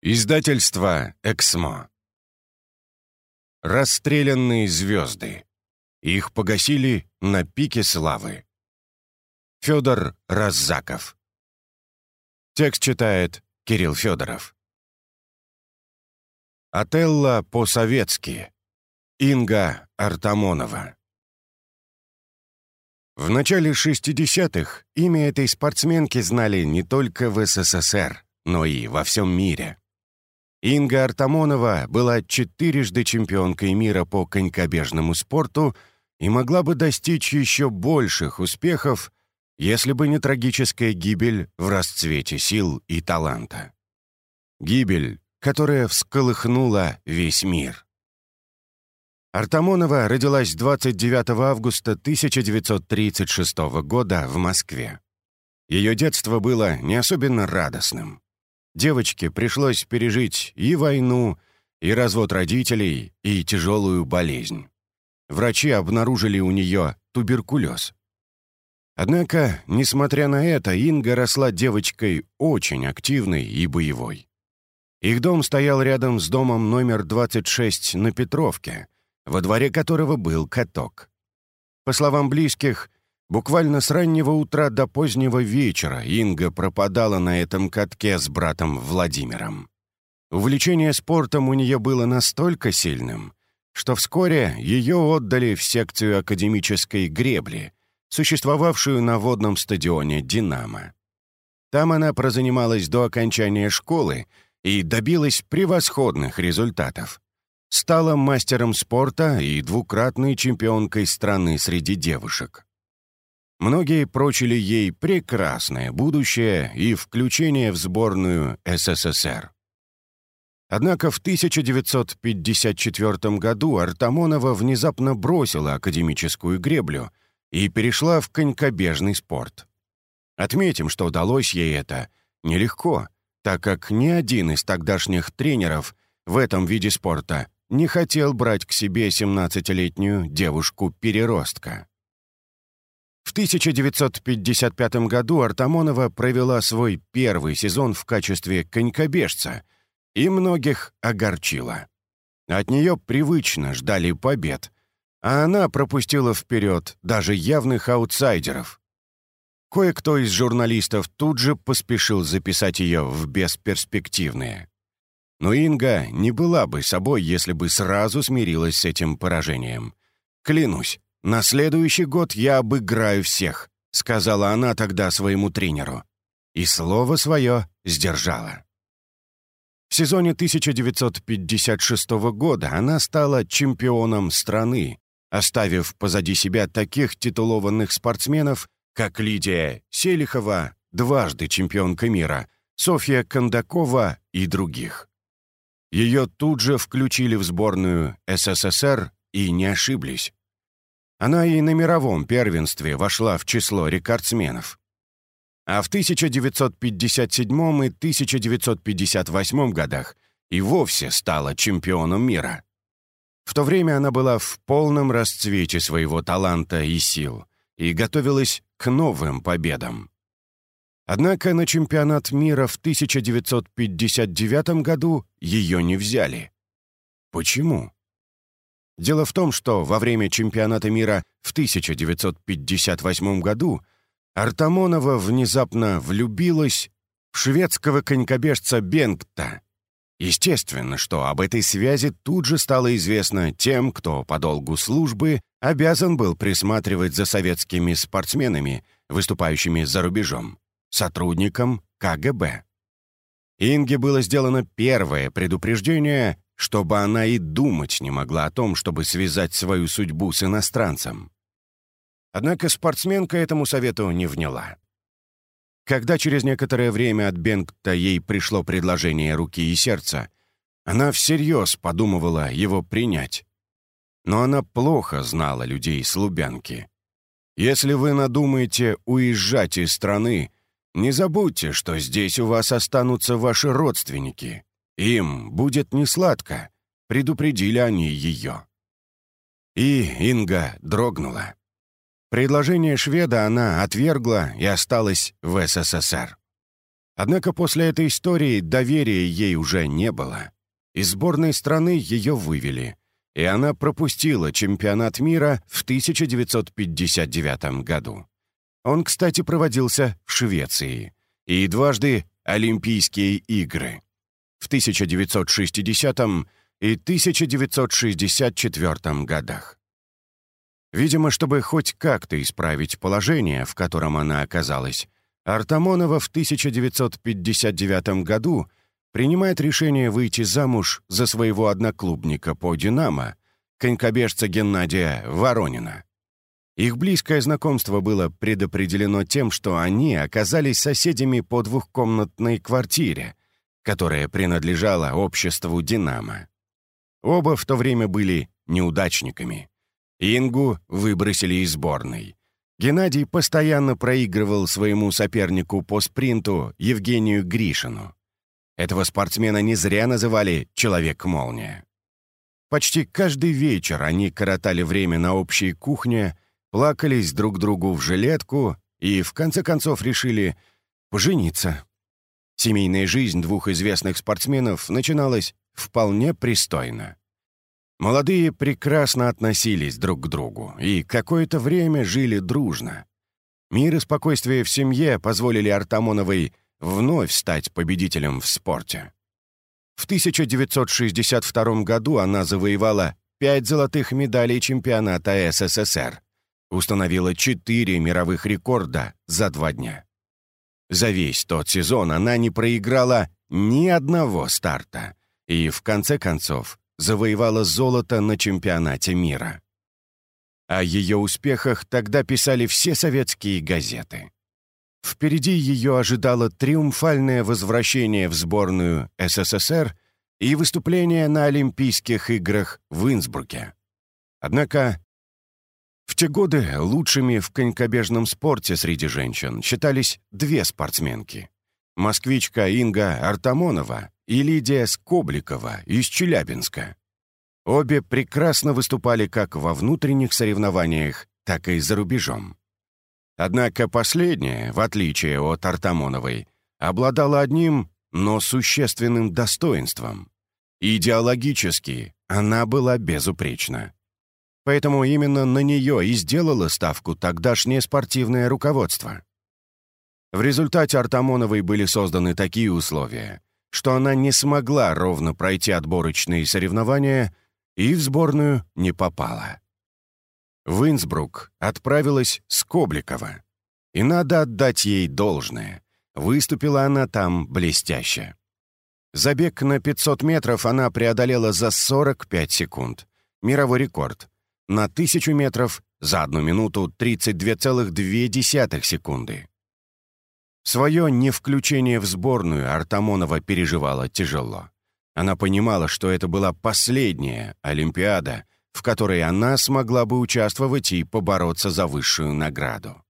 Издательство «Эксмо». Расстрелянные звезды. Их погасили на пике славы. Федор Раззаков. Текст читает Кирилл Федоров. Отелло по-советски. Инга Артамонова. В начале 60-х имя этой спортсменки знали не только в СССР, но и во всем мире. Инга Артамонова была четырежды чемпионкой мира по конькобежному спорту и могла бы достичь еще больших успехов, если бы не трагическая гибель в расцвете сил и таланта. Гибель, которая всколыхнула весь мир. Артамонова родилась 29 августа 1936 года в Москве. Ее детство было не особенно радостным. Девочке пришлось пережить и войну, и развод родителей, и тяжелую болезнь. Врачи обнаружили у нее туберкулез. Однако, несмотря на это, Инга росла девочкой очень активной и боевой. Их дом стоял рядом с домом номер 26 на Петровке, во дворе которого был каток. По словам близких, Буквально с раннего утра до позднего вечера Инга пропадала на этом катке с братом Владимиром. Увлечение спортом у нее было настолько сильным, что вскоре ее отдали в секцию академической гребли, существовавшую на водном стадионе «Динамо». Там она прозанималась до окончания школы и добилась превосходных результатов. Стала мастером спорта и двукратной чемпионкой страны среди девушек. Многие прочили ей прекрасное будущее и включение в сборную СССР. Однако в 1954 году Артамонова внезапно бросила академическую греблю и перешла в конькобежный спорт. Отметим, что удалось ей это нелегко, так как ни один из тогдашних тренеров в этом виде спорта не хотел брать к себе 17-летнюю девушку-переростка. В 1955 году Артамонова провела свой первый сезон в качестве конькобежца и многих огорчила. От нее привычно ждали побед, а она пропустила вперед даже явных аутсайдеров. Кое-кто из журналистов тут же поспешил записать ее в бесперспективные. Но Инга не была бы собой, если бы сразу смирилась с этим поражением. Клянусь, «На следующий год я обыграю всех», — сказала она тогда своему тренеру. И слово свое сдержала. В сезоне 1956 года она стала чемпионом страны, оставив позади себя таких титулованных спортсменов, как Лидия Селихова, дважды чемпионка мира, Софья Кондакова и других. Ее тут же включили в сборную СССР и не ошиблись. Она и на мировом первенстве вошла в число рекордсменов. А в 1957 и 1958 годах и вовсе стала чемпионом мира. В то время она была в полном расцвете своего таланта и сил и готовилась к новым победам. Однако на чемпионат мира в 1959 году ее не взяли. Почему? Дело в том, что во время чемпионата мира в 1958 году Артамонова внезапно влюбилась в шведского конькобежца Бенгта. Естественно, что об этой связи тут же стало известно тем, кто по долгу службы обязан был присматривать за советскими спортсменами, выступающими за рубежом, сотрудникам КГБ. Инге было сделано первое предупреждение чтобы она и думать не могла о том, чтобы связать свою судьбу с иностранцем. Однако спортсменка этому совету не вняла. Когда через некоторое время от Бенгта ей пришло предложение руки и сердца, она всерьез подумывала его принять. Но она плохо знала людей с Лубянки. Если вы надумаете уезжать из страны, не забудьте, что здесь у вас останутся ваши родственники. Им будет несладко, предупредили они ее. И Инга дрогнула. Предложение шведа она отвергла и осталась в СССР. Однако после этой истории доверия ей уже не было. Из сборной страны ее вывели, и она пропустила чемпионат мира в 1959 году. Он, кстати, проводился в Швеции. И дважды Олимпийские игры. В 1960 и 1964 годах. Видимо, чтобы хоть как-то исправить положение, в котором она оказалась, Артамонова в 1959 году принимает решение выйти замуж за своего одноклубника по «Динамо», конькобежца Геннадия Воронина. Их близкое знакомство было предопределено тем, что они оказались соседями по двухкомнатной квартире, которая принадлежала обществу «Динамо». Оба в то время были неудачниками. Ингу выбросили из сборной. Геннадий постоянно проигрывал своему сопернику по спринту Евгению Гришину. Этого спортсмена не зря называли «Человек-молния». Почти каждый вечер они коротали время на общей кухне, плакались друг другу в жилетку и, в конце концов, решили пожениться. Семейная жизнь двух известных спортсменов начиналась вполне пристойно. Молодые прекрасно относились друг к другу и какое-то время жили дружно. Мир и спокойствие в семье позволили Артамоновой вновь стать победителем в спорте. В 1962 году она завоевала пять золотых медалей чемпионата СССР, установила четыре мировых рекорда за два дня. За весь тот сезон она не проиграла ни одного старта и, в конце концов, завоевала золото на чемпионате мира. О ее успехах тогда писали все советские газеты. Впереди ее ожидало триумфальное возвращение в сборную СССР и выступление на Олимпийских играх в Инсбруке. Однако в те годы лучшими в конькобежном спорте среди женщин считались две спортсменки. Москвичка Инга Артамонова и Лидия Скобликова из Челябинска. Обе прекрасно выступали как во внутренних соревнованиях, так и за рубежом. Однако последняя, в отличие от Артамоновой, обладала одним, но существенным достоинством. Идеологически она была безупречна. Поэтому именно на нее и сделало ставку тогдашнее спортивное руководство. В результате Артамоновой были созданы такие условия, что она не смогла ровно пройти отборочные соревнования и в сборную не попала. В Инсбрук отправилась Скобликова. И надо отдать ей должное. Выступила она там блестяще. Забег на 500 метров она преодолела за 45 секунд. Мировой рекорд. На 1000 метров за 1 минуту 32,2 секунды. Свое невключение в сборную Артамонова переживала тяжело. Она понимала, что это была последняя Олимпиада, в которой она смогла бы участвовать и побороться за высшую награду.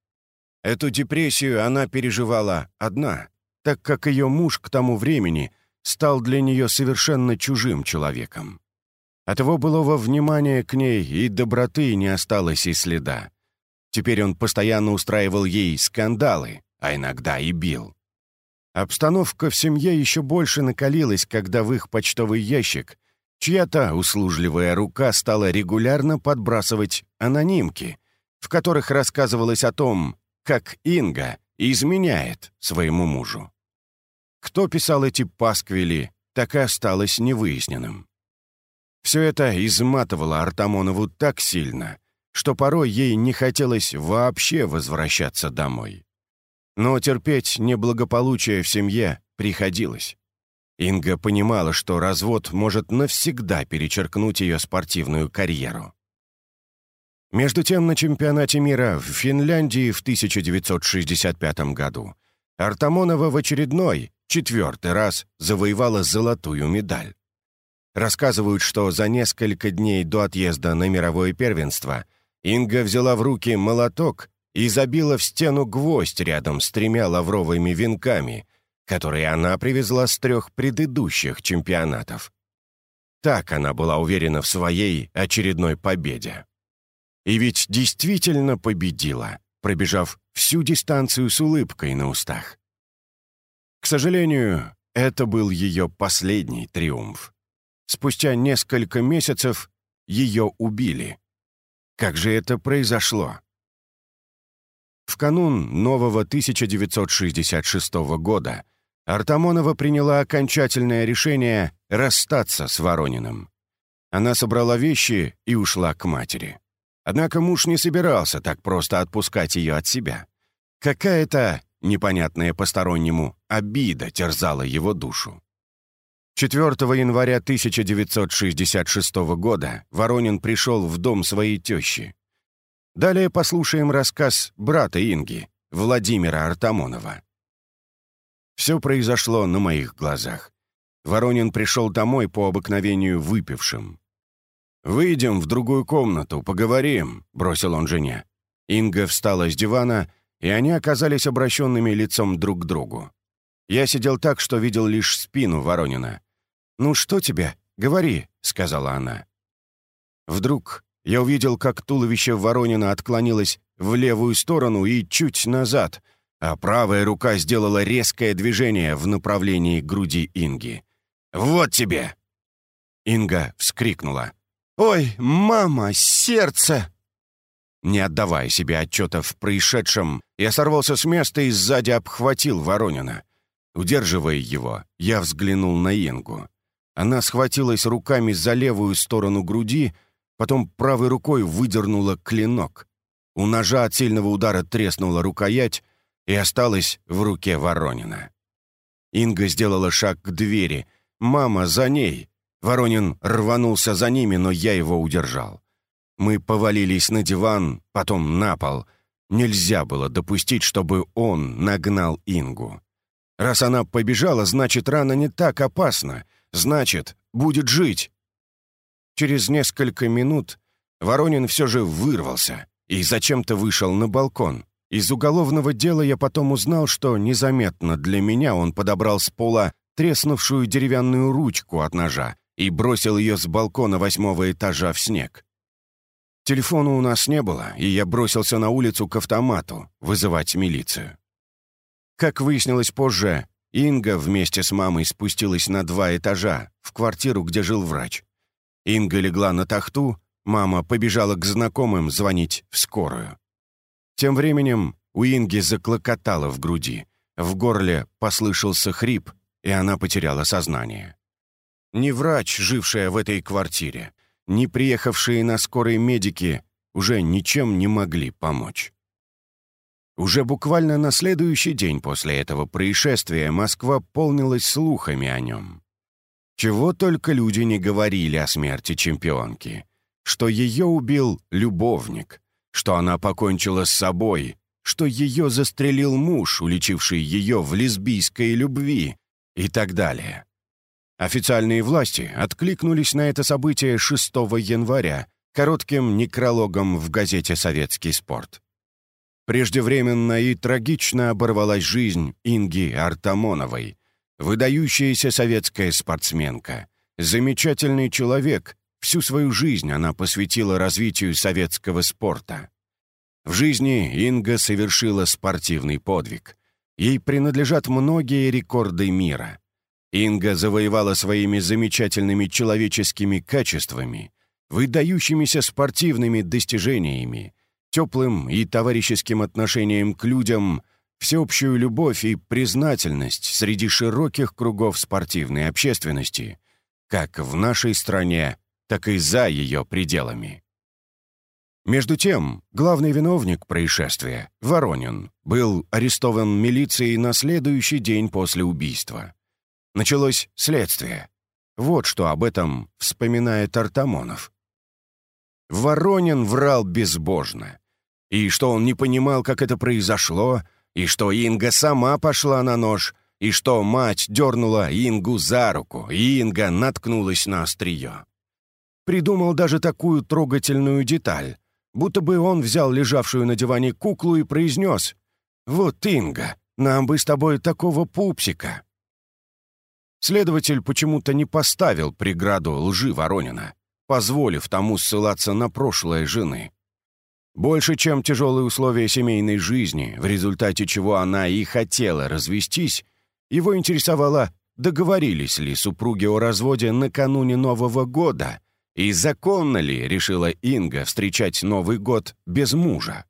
Эту депрессию она переживала одна, так как ее муж к тому времени стал для нее совершенно чужим человеком. От его былого внимания к ней и доброты не осталось и следа. Теперь он постоянно устраивал ей скандалы, а иногда и бил. Обстановка в семье еще больше накалилась, когда в их почтовый ящик чья-то услужливая рука стала регулярно подбрасывать анонимки, в которых рассказывалось о том, как Инга изменяет своему мужу. Кто писал эти пасквили, так и осталось невыясненным. Все это изматывало Артамонову так сильно, что порой ей не хотелось вообще возвращаться домой. Но терпеть неблагополучие в семье приходилось. Инга понимала, что развод может навсегда перечеркнуть ее спортивную карьеру. Между тем, на чемпионате мира в Финляндии в 1965 году Артамонова в очередной, четвертый раз завоевала золотую медаль. Рассказывают, что за несколько дней до отъезда на мировое первенство Инга взяла в руки молоток и забила в стену гвоздь рядом с тремя лавровыми венками, которые она привезла с трех предыдущих чемпионатов. Так она была уверена в своей очередной победе. И ведь действительно победила, пробежав всю дистанцию с улыбкой на устах. К сожалению, это был ее последний триумф. Спустя несколько месяцев ее убили. Как же это произошло? В канун нового 1966 года Артамонова приняла окончательное решение расстаться с Ворониным. Она собрала вещи и ушла к матери. Однако муж не собирался так просто отпускать ее от себя. Какая-то, непонятная постороннему, обида терзала его душу. 4 января 1966 года Воронин пришел в дом своей тещи. Далее послушаем рассказ брата Инги, Владимира Артамонова. Все произошло на моих глазах. Воронин пришел домой по обыкновению выпившим. «Выйдем в другую комнату, поговорим», — бросил он жене. Инга встала с дивана, и они оказались обращенными лицом друг к другу. Я сидел так, что видел лишь спину Воронина. «Ну что тебе? Говори», — сказала она. Вдруг я увидел, как туловище Воронина отклонилось в левую сторону и чуть назад, а правая рука сделала резкое движение в направлении груди Инги. «Вот тебе!» Инга вскрикнула. «Ой, мама, сердце!» Не отдавая себе отчета в происшедшем, я сорвался с места и сзади обхватил Воронина. Удерживая его, я взглянул на Ингу. Она схватилась руками за левую сторону груди, потом правой рукой выдернула клинок. У ножа от сильного удара треснула рукоять и осталась в руке Воронина. Инга сделала шаг к двери. «Мама, за ней!» Воронин рванулся за ними, но я его удержал. Мы повалились на диван, потом на пол. Нельзя было допустить, чтобы он нагнал Ингу. Раз она побежала, значит, рана не так опасна. Значит, будет жить. Через несколько минут Воронин все же вырвался и зачем-то вышел на балкон. Из уголовного дела я потом узнал, что незаметно для меня он подобрал с пола треснувшую деревянную ручку от ножа и бросил ее с балкона восьмого этажа в снег. Телефона у нас не было, и я бросился на улицу к автомату вызывать милицию. Как выяснилось позже, Инга вместе с мамой спустилась на два этажа, в квартиру, где жил врач. Инга легла на тахту, мама побежала к знакомым звонить в скорую. Тем временем у Инги заклокотало в груди, в горле послышался хрип, и она потеряла сознание. Ни врач, жившая в этой квартире, ни приехавшие на скорой медики уже ничем не могли помочь. Уже буквально на следующий день после этого происшествия Москва полнилась слухами о нем. Чего только люди не говорили о смерти чемпионки. Что ее убил любовник, что она покончила с собой, что ее застрелил муж, уличивший ее в лесбийской любви и так далее. Официальные власти откликнулись на это событие 6 января коротким некрологом в газете «Советский спорт». Преждевременно и трагично оборвалась жизнь Инги Артамоновой, выдающаяся советская спортсменка, замечательный человек, всю свою жизнь она посвятила развитию советского спорта. В жизни Инга совершила спортивный подвиг. Ей принадлежат многие рекорды мира. Инга завоевала своими замечательными человеческими качествами, выдающимися спортивными достижениями, теплым и товарищеским отношением к людям, всеобщую любовь и признательность среди широких кругов спортивной общественности, как в нашей стране, так и за ее пределами. Между тем, главный виновник происшествия, Воронин, был арестован милицией на следующий день после убийства. Началось следствие. Вот что об этом вспоминает Артамонов. Воронин врал безбожно. И что он не понимал, как это произошло, и что Инга сама пошла на нож, и что мать дернула Ингу за руку, и Инга наткнулась на острие. Придумал даже такую трогательную деталь, будто бы он взял лежавшую на диване куклу и произнес «Вот, Инга, нам бы с тобой такого пупсика». Следователь почему-то не поставил преграду лжи Воронина, позволив тому ссылаться на прошлое жены. Больше, чем тяжелые условия семейной жизни, в результате чего она и хотела развестись, Его интересовало, договорились ли супруги о разводе накануне Нового года и законно ли, решила Инга, встречать Новый год без мужа.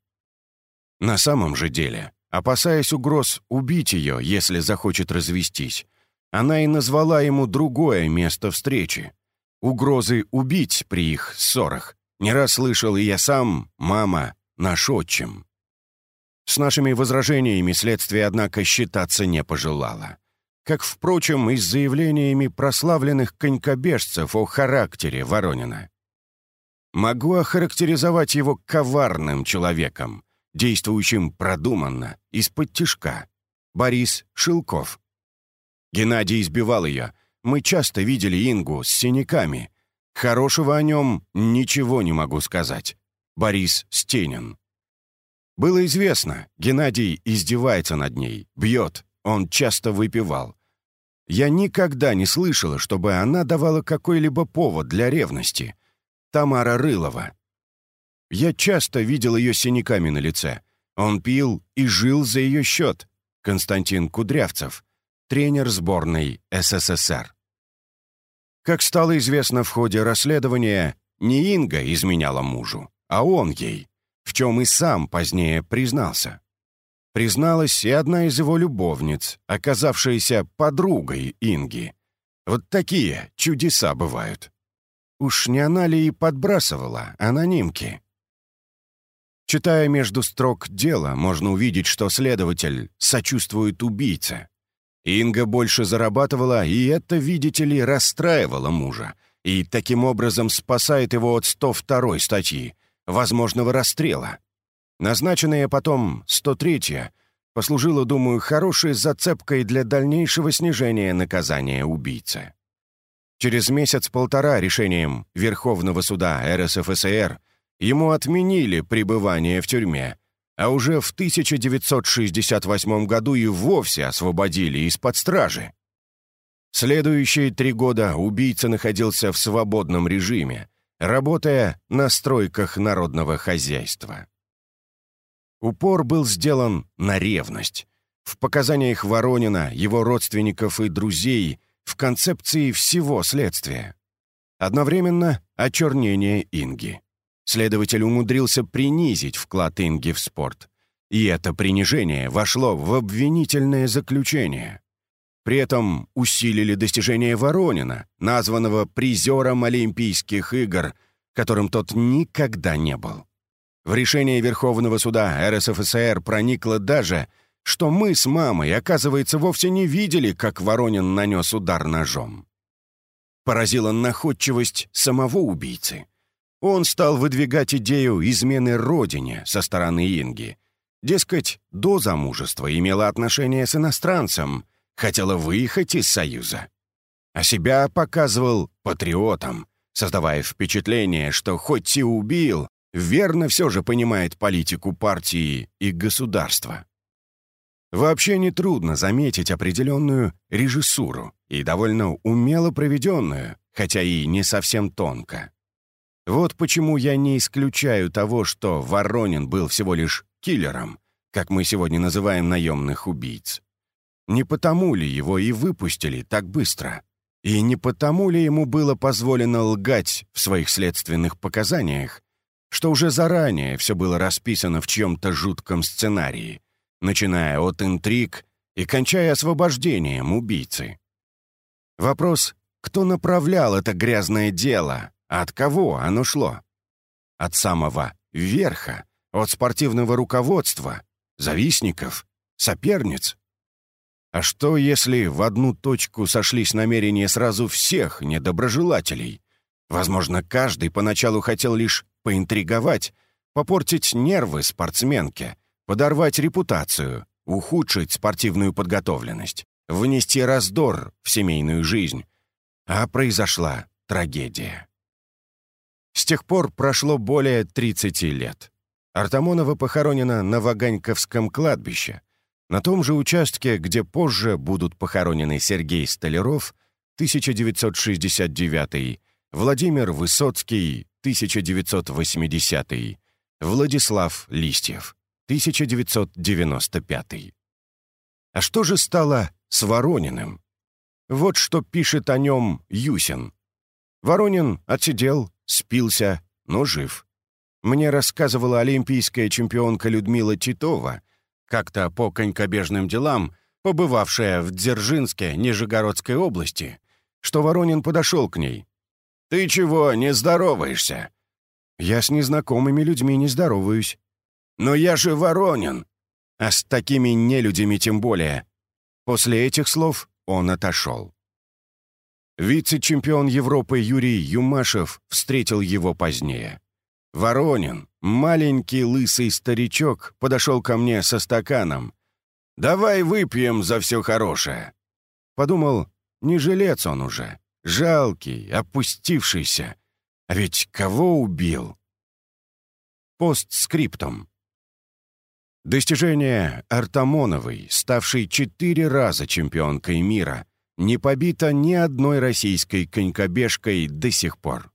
На самом же деле, опасаясь угроз убить ее, если захочет развестись, она и назвала ему другое место встречи. Угрозы убить при их ссорах не раз слышал и я сам, мама, наш отчим. С нашими возражениями следствие, однако, считаться не пожелало. Как, впрочем, и с заявлениями прославленных конькобежцев о характере Воронина. Могу охарактеризовать его коварным человеком, действующим продуманно, из-под тишка. Борис Шилков. Геннадий избивал ее. Мы часто видели Ингу с синяками. Хорошего о нем ничего не могу сказать. Борис Стенин. Было известно, Геннадий издевается над ней, бьет, он часто выпивал. Я никогда не слышала, чтобы она давала какой-либо повод для ревности. Тамара Рылова. Я часто видел ее синяками на лице. Он пил и жил за ее счет. Константин Кудрявцев, тренер сборной СССР. Как стало известно в ходе расследования, не Инга изменяла мужу, а он ей, в чем и сам позднее признался. Призналась и одна из его любовниц, оказавшаяся подругой Инги. Вот такие чудеса бывают. Уж не она ли и подбрасывала анонимки? Читая между строк дела, можно увидеть, что следователь сочувствует убийце. Инга больше зарабатывала, и это, видите ли, расстраивало мужа, и таким образом спасает его от 102 статьи, возможного расстрела. Назначенная потом 103-я послужила, думаю, хорошей зацепкой для дальнейшего снижения наказания убийцы. Через месяц-полтора решением Верховного суда РСФСР ему отменили пребывание в тюрьме, а уже в 1968 году и вовсе освободили из-под стражи. Следующие три года убийца находился в свободном режиме, работая на стройках народного хозяйства. Упор был сделан на ревность. В показаниях Воронина, его родственников и друзей, в концепции всего следствия. Одновременно очернение Инги. Следователь умудрился принизить вклад Инги в спорт. И это принижение вошло в обвинительное заключение. При этом усилили достижения Воронина, названного призером Олимпийских игр, которым тот никогда не был. В решение Верховного суда РСФСР проникло даже, что мы с мамой, оказывается, вовсе не видели, как Воронин нанес удар ножом. Поразила находчивость самого убийцы — он стал выдвигать идею измены родине со стороны Инги. Дескать, до замужества имела отношение с иностранцем, хотела выехать из Союза. А себя показывал патриотом, создавая впечатление, что хоть и убил, верно все же понимает политику партии и государства. Вообще нетрудно заметить определенную режиссуру и довольно умело проведенную, хотя и не совсем тонко. Вот почему я не исключаю того, что Воронин был всего лишь киллером, как мы сегодня называем наемных убийц. Не потому ли его и выпустили так быстро? И не потому ли ему было позволено лгать в своих следственных показаниях, что уже заранее все было расписано в чьем-то жутком сценарии, начиная от интриг и кончая освобождением убийцы? Вопрос, кто направлял это грязное дело, от кого оно шло? От самого верха, от спортивного руководства, завистников, соперниц? А что, если в одну точку сошлись намерения сразу всех недоброжелателей? Возможно, каждый поначалу хотел лишь поинтриговать, попортить нервы спортсменке, подорвать репутацию, ухудшить спортивную подготовленность, внести раздор в семейную жизнь. А произошла трагедия. С тех пор прошло более 30 лет. Артамонова похоронена на Ваганьковском кладбище, на том же участке, где позже будут похоронены Сергей Столяров, 1969 Владимир Высоцкий, 1980 Владислав Листьев, 1995 А что же стало с Ворониным. Вот что пишет о нем Юсин. Воронин отсидел, спился, но жив. Мне рассказывала олимпийская чемпионка Людмила Титова, как-то по конькобежным делам, побывавшая в Дзержинске Нижегородской области, что Воронин подошел к ней. «Ты чего, не здороваешься?» «Я с незнакомыми людьми не здороваюсь». «Но я же Воронин!» «А с такими нелюдями тем более». После этих слов он отошел. Вице-чемпион Европы Юрий Юмашев встретил его позднее. Воронин, маленький лысый старичок, подошел ко мне со стаканом. «Давай выпьем за все хорошее». Подумал, не жилец он уже, жалкий, опустившийся. А ведь кого убил? Постскриптум. Достижение Артамоновой, ставшей четыре раза чемпионкой мира, не побито ни одной российской конькобежкой до сих пор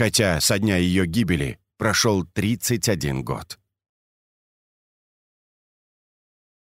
хотя со дня ее гибели прошел 31 год.